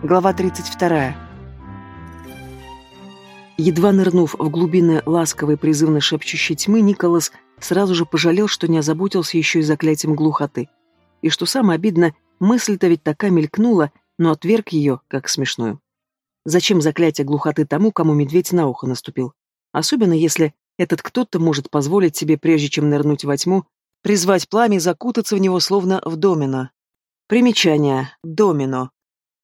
Глава 32. Едва нырнув в глубины ласковой призывно шепчущей тьмы, Николас сразу же пожалел, что не озаботился еще и заклятием глухоты. И что самое обидно, мысль-то ведь такая мелькнула, но отверг ее, как смешную. Зачем заклятие глухоты тому, кому медведь на ухо наступил? Особенно если этот кто-то может позволить себе, прежде чем нырнуть во тьму, призвать пламя и закутаться в него словно в домино. Примечание. Домино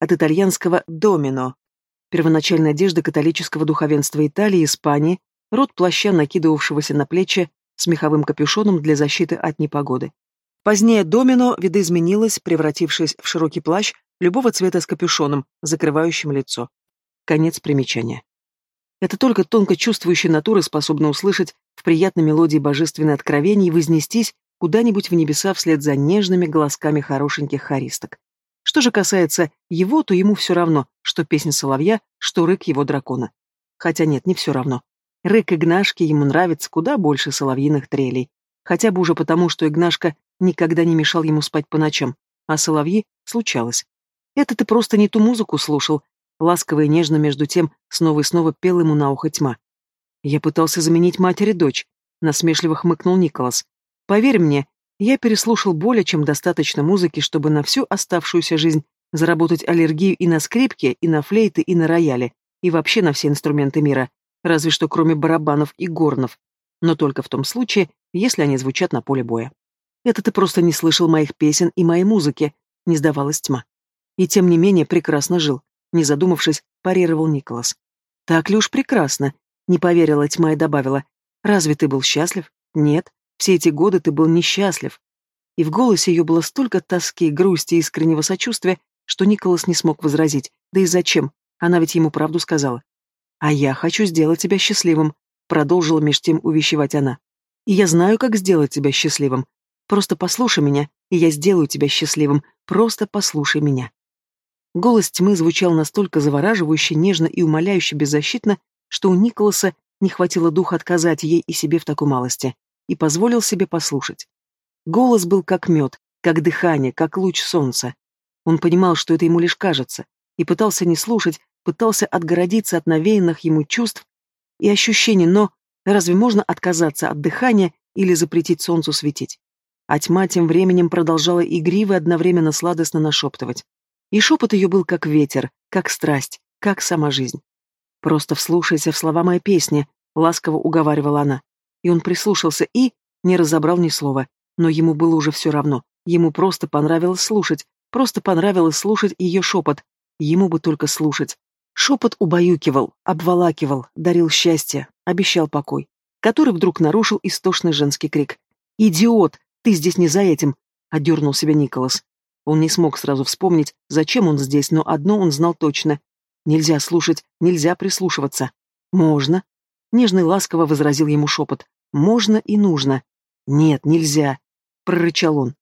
от итальянского «домино». Первоначальная одежда католического духовенства Италии и Испании, род плаща, накидывавшегося на плечи с меховым капюшоном для защиты от непогоды. Позднее домино видоизменилось, превратившись в широкий плащ любого цвета с капюшоном, закрывающим лицо. Конец примечания. Это только тонко чувствующая натура способна услышать в приятной мелодии божественное откровение и вознестись куда-нибудь в небеса вслед за нежными голосками хорошеньких хористок. Что же касается его, то ему все равно, что песня соловья, что рык его дракона. Хотя нет, не все равно. Рык Игнашки ему нравится куда больше соловьиных трелей. Хотя бы уже потому, что Игнашка никогда не мешал ему спать по ночам, а соловьи случалось. Это ты просто не ту музыку слушал. Ласково и нежно между тем снова и снова пел ему на ухо тьма. Я пытался заменить матери дочь, насмешливо хмыкнул Николас. Поверь мне, я переслушал более чем достаточно музыки, чтобы на всю оставшуюся жизнь заработать аллергию и на скрипке, и на флейты, и на рояле, и вообще на все инструменты мира, разве что кроме барабанов и горнов, но только в том случае, если они звучат на поле боя. Это ты просто не слышал моих песен и моей музыки, не сдавалась тьма. И тем не менее прекрасно жил, не задумавшись, парировал Николас. Так ли уж прекрасно, не поверила тьма и добавила. Разве ты был счастлив? Нет. Все эти годы ты был несчастлив. И в голосе ее было столько тоски, грусти и искреннего сочувствия, что Николас не смог возразить. Да и зачем? Она ведь ему правду сказала. «А я хочу сделать тебя счастливым», — продолжила меж тем увещевать она. «И я знаю, как сделать тебя счастливым. Просто послушай меня, и я сделаю тебя счастливым. Просто послушай меня». Голос тьмы звучал настолько завораживающе, нежно и умоляюще беззащитно, что у Николаса не хватило духа отказать ей и себе в такой малости и позволил себе послушать. Голос был как мед, как дыхание, как луч солнца. Он понимал, что это ему лишь кажется, и пытался не слушать, пытался отгородиться от навеянных ему чувств и ощущений, но разве можно отказаться от дыхания или запретить солнцу светить? А тьма тем временем продолжала игриво и одновременно сладостно нашептывать. И шепот ее был как ветер, как страсть, как сама жизнь. «Просто вслушайся в слова моей песни», — ласково уговаривала она и он прислушался и... не разобрал ни слова. Но ему было уже все равно. Ему просто понравилось слушать, просто понравилось слушать ее шепот. Ему бы только слушать. Шепот убаюкивал, обволакивал, дарил счастье, обещал покой, который вдруг нарушил истошный женский крик. «Идиот! Ты здесь не за этим!» — одернул себя Николас. Он не смог сразу вспомнить, зачем он здесь, но одно он знал точно. Нельзя слушать, нельзя прислушиваться. Можно. Нежно и ласково возразил ему шепот. Можно и нужно. Нет, нельзя, прорычал он.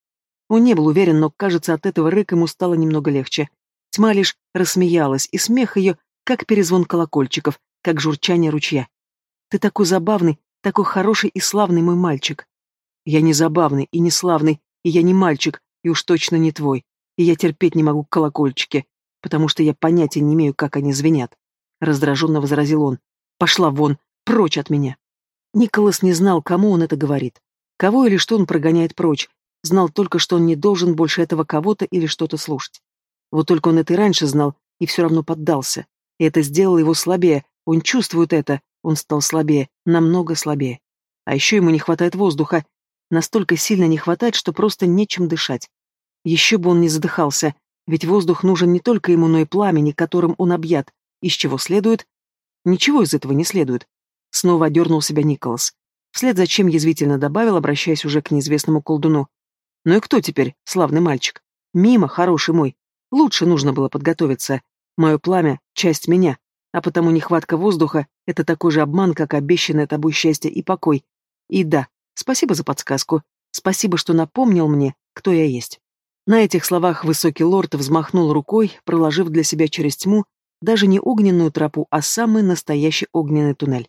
Он не был уверен, но, кажется, от этого рыка ему стало немного легче. Тьма лишь рассмеялась, и смех ее, как перезвон колокольчиков, как журчание ручья. «Ты такой забавный, такой хороший и славный мой мальчик». «Я не забавный и не славный, и я не мальчик, и уж точно не твой, и я терпеть не могу колокольчики, потому что я понятия не имею, как они звенят», — раздраженно возразил он. «Пошла вон, прочь от меня». Николас не знал, кому он это говорит. Кого или что он прогоняет прочь. Знал только, что он не должен больше этого кого-то или что-то слушать. Вот только он это и раньше знал, и все равно поддался. И это сделало его слабее. Он чувствует это. Он стал слабее, намного слабее. А еще ему не хватает воздуха. Настолько сильно не хватает, что просто нечем дышать. Еще бы он не задыхался, ведь воздух нужен не только ему, но и пламени, которым он объят. Из чего следует? Ничего из этого не следует. Снова одернул себя Николас. Вслед за чем язвительно добавил, обращаясь уже к неизвестному колдуну. «Ну и кто теперь, славный мальчик? Мимо, хороший мой. Лучше нужно было подготовиться. Мое пламя — часть меня, а потому нехватка воздуха — это такой же обман, как обещанное тобой счастье и покой. И да, спасибо за подсказку. Спасибо, что напомнил мне, кто я есть». На этих словах высокий лорд взмахнул рукой, проложив для себя через тьму даже не огненную тропу, а самый настоящий огненный туннель.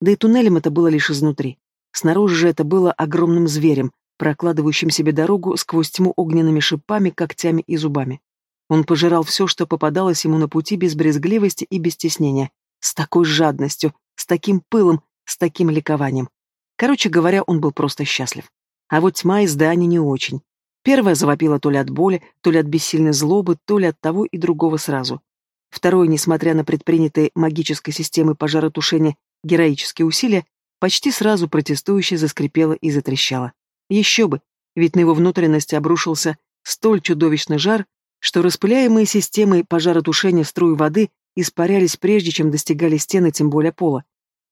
Да и туннелем это было лишь изнутри. Снаружи же это было огромным зверем, прокладывающим себе дорогу сквозь тьму огненными шипами, когтями и зубами. Он пожирал все, что попадалось ему на пути без брезгливости и без стеснения, с такой жадностью, с таким пылом, с таким ликованием. Короче говоря, он был просто счастлив. А вот тьма из здания не очень. Первая завопила то ли от боли, то ли от бессильной злобы, то ли от того и другого сразу. Второе, несмотря на предпринятые магической системой пожаротушения героические усилия, почти сразу протестующе заскрипело и затрещало. Еще бы, ведь на его внутренности обрушился столь чудовищный жар, что распыляемые системой пожаротушения струи воды испарялись прежде, чем достигали стены, тем более пола.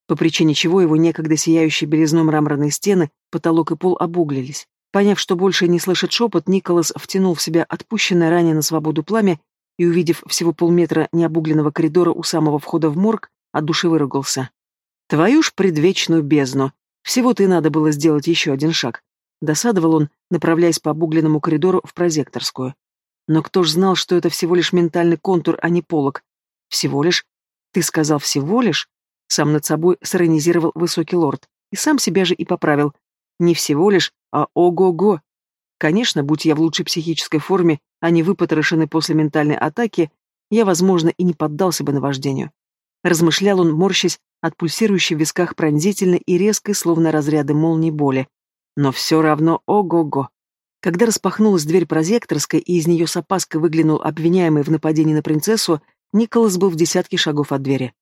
По причине чего его некогда сияющие белизной мраморные стены, потолок и пол обуглились. Поняв, что больше не слышит шепот, Николас втянул в себя отпущенное ранее на свободу пламя и, увидев всего полметра необугленного коридора у самого входа в морг, от души выругался. «Твою ж предвечную бездну! Всего-то и надо было сделать еще один шаг. Досадовал он, направляясь по обугленному коридору в прозекторскую. Но кто ж знал, что это всего лишь ментальный контур, а не полог? Всего лишь? Ты сказал всего лишь? Сам над собой сиронизировал высокий лорд. И сам себя же и поправил. Не всего лишь, а ого-го. Конечно, будь я в лучшей психической форме, а не выпотрошенный после ментальной атаки, я, возможно, и не поддался бы наваждению. Размышлял он, морщась от пульсирующей в висках пронзительной и резкой, словно разряды молнии боли. Но все равно ого-го. Когда распахнулась дверь прозекторской, и из нее с опаской выглянул обвиняемый в нападении на принцессу, Николас был в десятке шагов от двери.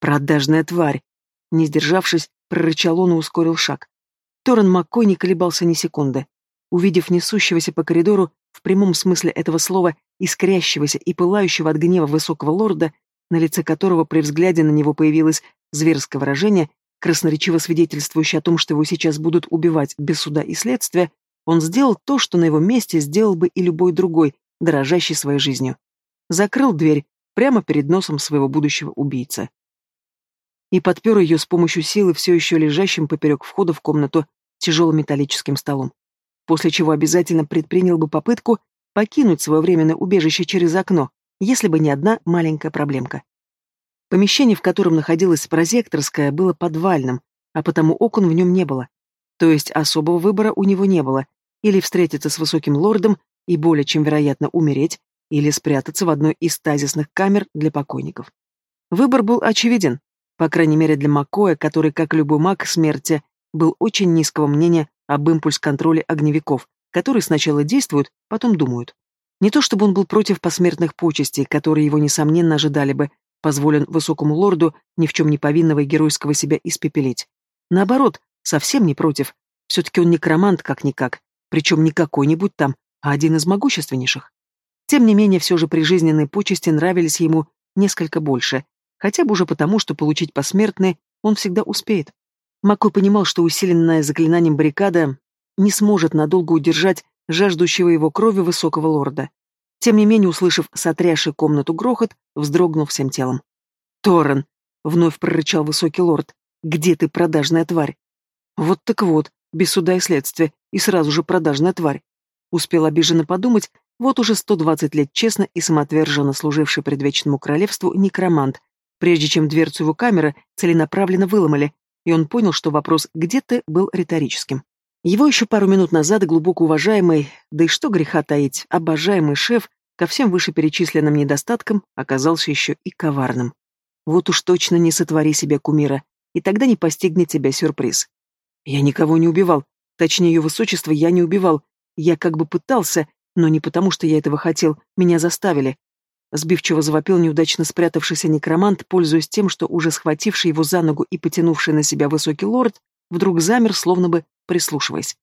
«Продажная тварь!» Не сдержавшись, прорычал он и ускорил шаг. Торрен Маккой не колебался ни секунды. Увидев несущегося по коридору, в прямом смысле этого слова, искрящегося и пылающего от гнева высокого лорда, на лице которого при взгляде на него появилось зверское выражение, красноречиво свидетельствующий о том, что его сейчас будут убивать без суда и следствия, он сделал то, что на его месте сделал бы и любой другой, дорожащий своей жизнью. Закрыл дверь прямо перед носом своего будущего убийцы. И подпер ее с помощью силы все еще лежащим поперек входа в комнату тяжелым металлическим столом. После чего обязательно предпринял бы попытку покинуть свое временное убежище через окно, если бы не одна маленькая проблемка. Помещение, в котором находилась прозекторская, было подвальным, а потому окон в нем не было. То есть особого выбора у него не было. Или встретиться с высоким лордом и более чем вероятно умереть, или спрятаться в одной из тазисных камер для покойников. Выбор был очевиден, по крайней мере для Маккоя, который, как любой маг смерти, был очень низкого мнения об импульс-контроле огневиков, которые сначала действуют, потом думают. Не то чтобы он был против посмертных почестей, которые его, несомненно, ожидали бы, позволен высокому лорду ни в чем не повинного и геройского себя испепелить. Наоборот, совсем не против. Все-таки он некромант как-никак, причем не какой-нибудь там, а один из могущественнейших. Тем не менее, все же прижизненные почести нравились ему несколько больше, хотя бы уже потому, что получить посмертные он всегда успеет. Макой понимал, что усиленная заклинанием баррикада не сможет надолго удержать жаждущего его крови высокого лорда. Тем не менее, услышав сотрясший комнату грохот, вздрогнул всем телом. «Торрен!» — вновь прорычал высокий лорд. «Где ты, продажная тварь?» «Вот так вот, без суда и следствия, и сразу же продажная тварь». Успел обиженно подумать, вот уже сто двадцать лет честно и самоотверженно служивший предвечному королевству некромант, прежде чем дверцу его камеры целенаправленно выломали, и он понял, что вопрос «где ты?» был риторическим. Его еще пару минут назад глубоко уважаемый, да и что греха таить, обожаемый шеф ко всем вышеперечисленным недостаткам оказался еще и коварным. Вот уж точно не сотвори себе кумира, и тогда не постигнет тебя сюрприз. Я никого не убивал, точнее, ее высочество я не убивал. Я как бы пытался, но не потому, что я этого хотел, меня заставили. Сбивчиво завопил неудачно спрятавшийся некромант, пользуясь тем, что уже схвативший его за ногу и потянувший на себя высокий лорд, вдруг замер, словно бы прислушиваясь.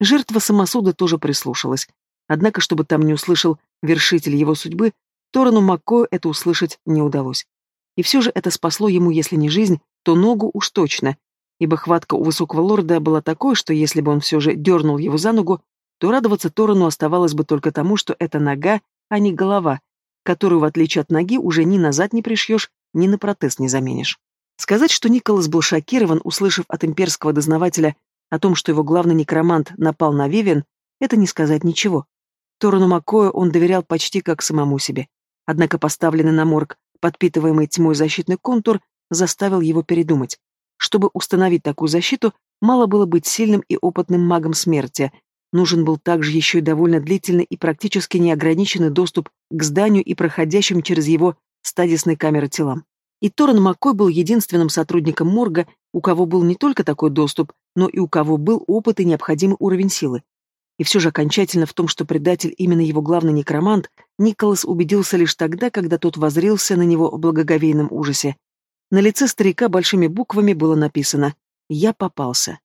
Жертва самосуда тоже прислушалась. Однако, чтобы там не услышал вершитель его судьбы, Торану Маккою это услышать не удалось. И все же это спасло ему, если не жизнь, то ногу уж точно, ибо хватка у высокого лорда была такой, что если бы он все же дернул его за ногу, то радоваться Торану оставалось бы только тому, что это нога, а не голова, которую, в отличие от ноги, уже ни назад не пришьешь, ни на протез не заменишь. Сказать, что Николас был шокирован, услышав от имперского дознавателя о том, что его главный некромант напал на Вивен, это не сказать ничего. Торану Маккою он доверял почти как самому себе. Однако поставленный на морг, подпитываемый тьмой защитный контур, заставил его передумать. Чтобы установить такую защиту, мало было быть сильным и опытным магом смерти, нужен был также еще и довольно длительный и практически неограниченный доступ к зданию и проходящим через его стадисной камеры телам. И Торрен Маккой был единственным сотрудником морга, у кого был не только такой доступ, но и у кого был опыт и необходимый уровень силы. И все же окончательно в том, что предатель именно его главный некромант, Николас убедился лишь тогда, когда тот возрился на него в благоговейном ужасе. На лице старика большими буквами было написано «Я попался».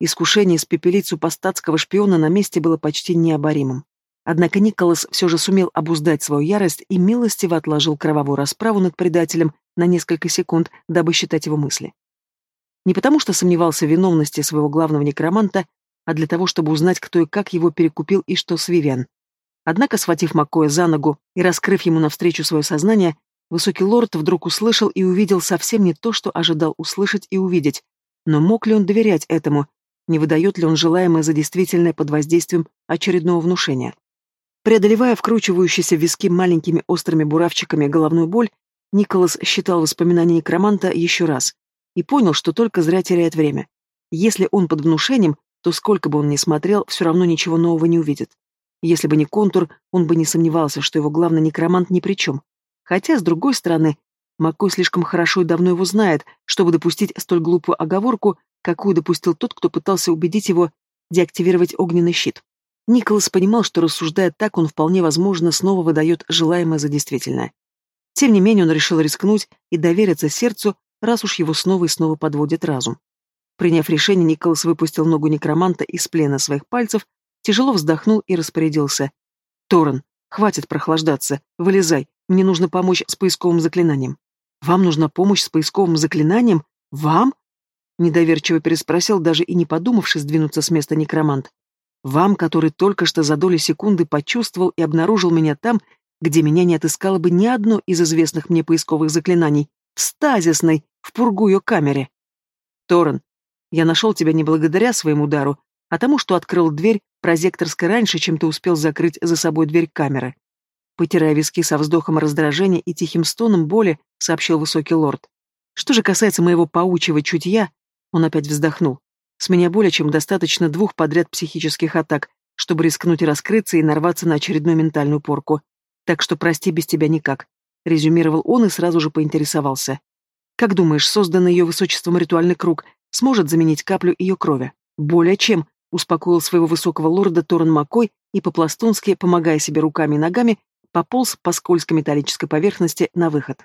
Искушение испепелить супостатского шпиона на месте было почти необоримым. Однако Николас все же сумел обуздать свою ярость и милостиво отложил кровавую расправу над предателем на несколько секунд, дабы считать его мысли. Не потому что сомневался в виновности своего главного некроманта, а для того, чтобы узнать, кто и как его перекупил и что с Вивиан. Однако, схватив Маккоя за ногу и раскрыв ему навстречу свое сознание, высокий лорд вдруг услышал и увидел совсем не то, что ожидал услышать и увидеть. Но мог ли он доверять этому? Не выдает ли он желаемое за действительное под воздействием очередного внушения? Преодолевая вкручивающиеся виски маленькими острыми буравчиками головную боль, Николас считал воспоминания некроманта еще раз и понял, что только зря теряет время. Если он под внушением, то сколько бы он ни смотрел, все равно ничего нового не увидит. Если бы не контур, он бы не сомневался, что его главный некромант ни при чем. Хотя, с другой стороны, Маккой слишком хорошо и давно его знает, чтобы допустить столь глупую оговорку, какую допустил тот, кто пытался убедить его деактивировать огненный щит. Николас понимал, что рассуждая так, он вполне возможно снова выдает желаемое за действительное. Тем не менее, он решил рискнуть и довериться сердцу, раз уж его снова и снова подводит разум. Приняв решение, Николас выпустил ногу некроманта из плена своих пальцев, тяжело вздохнул и распорядился. «Торрен, хватит прохлаждаться, вылезай, мне нужно помочь с поисковым заклинанием». «Вам нужна помощь с поисковым заклинанием? Вам?» Недоверчиво переспросил, даже и не подумавший сдвинуться с места некромант. «Вам, который только что за доли секунды почувствовал и обнаружил меня там, где меня не отыскало бы ни одно из известных мне поисковых заклинаний, в стазисной, в пургую камере. Торрен, я нашел тебя не благодаря своему удару, а тому, что открыл дверь прозекторской раньше, чем ты успел закрыть за собой дверь камеры. Потирая виски со вздохом раздражения и тихим стоном боли, сообщил высокий лорд. Что же касается моего паучьего чутья, он опять вздохнул. С меня более чем достаточно двух подряд психических атак, чтобы рискнуть раскрыться и нарваться на очередную ментальную порку. Так что прости без тебя никак. Резюмировал он и сразу же поинтересовался. Как думаешь, созданный ее высочеством ритуальный круг сможет заменить каплю ее крови. Более чем, успокоил своего высокого лорда Торн Маккой и по-пластунски, помогая себе руками и ногами, пополз по скользкой металлической поверхности на выход.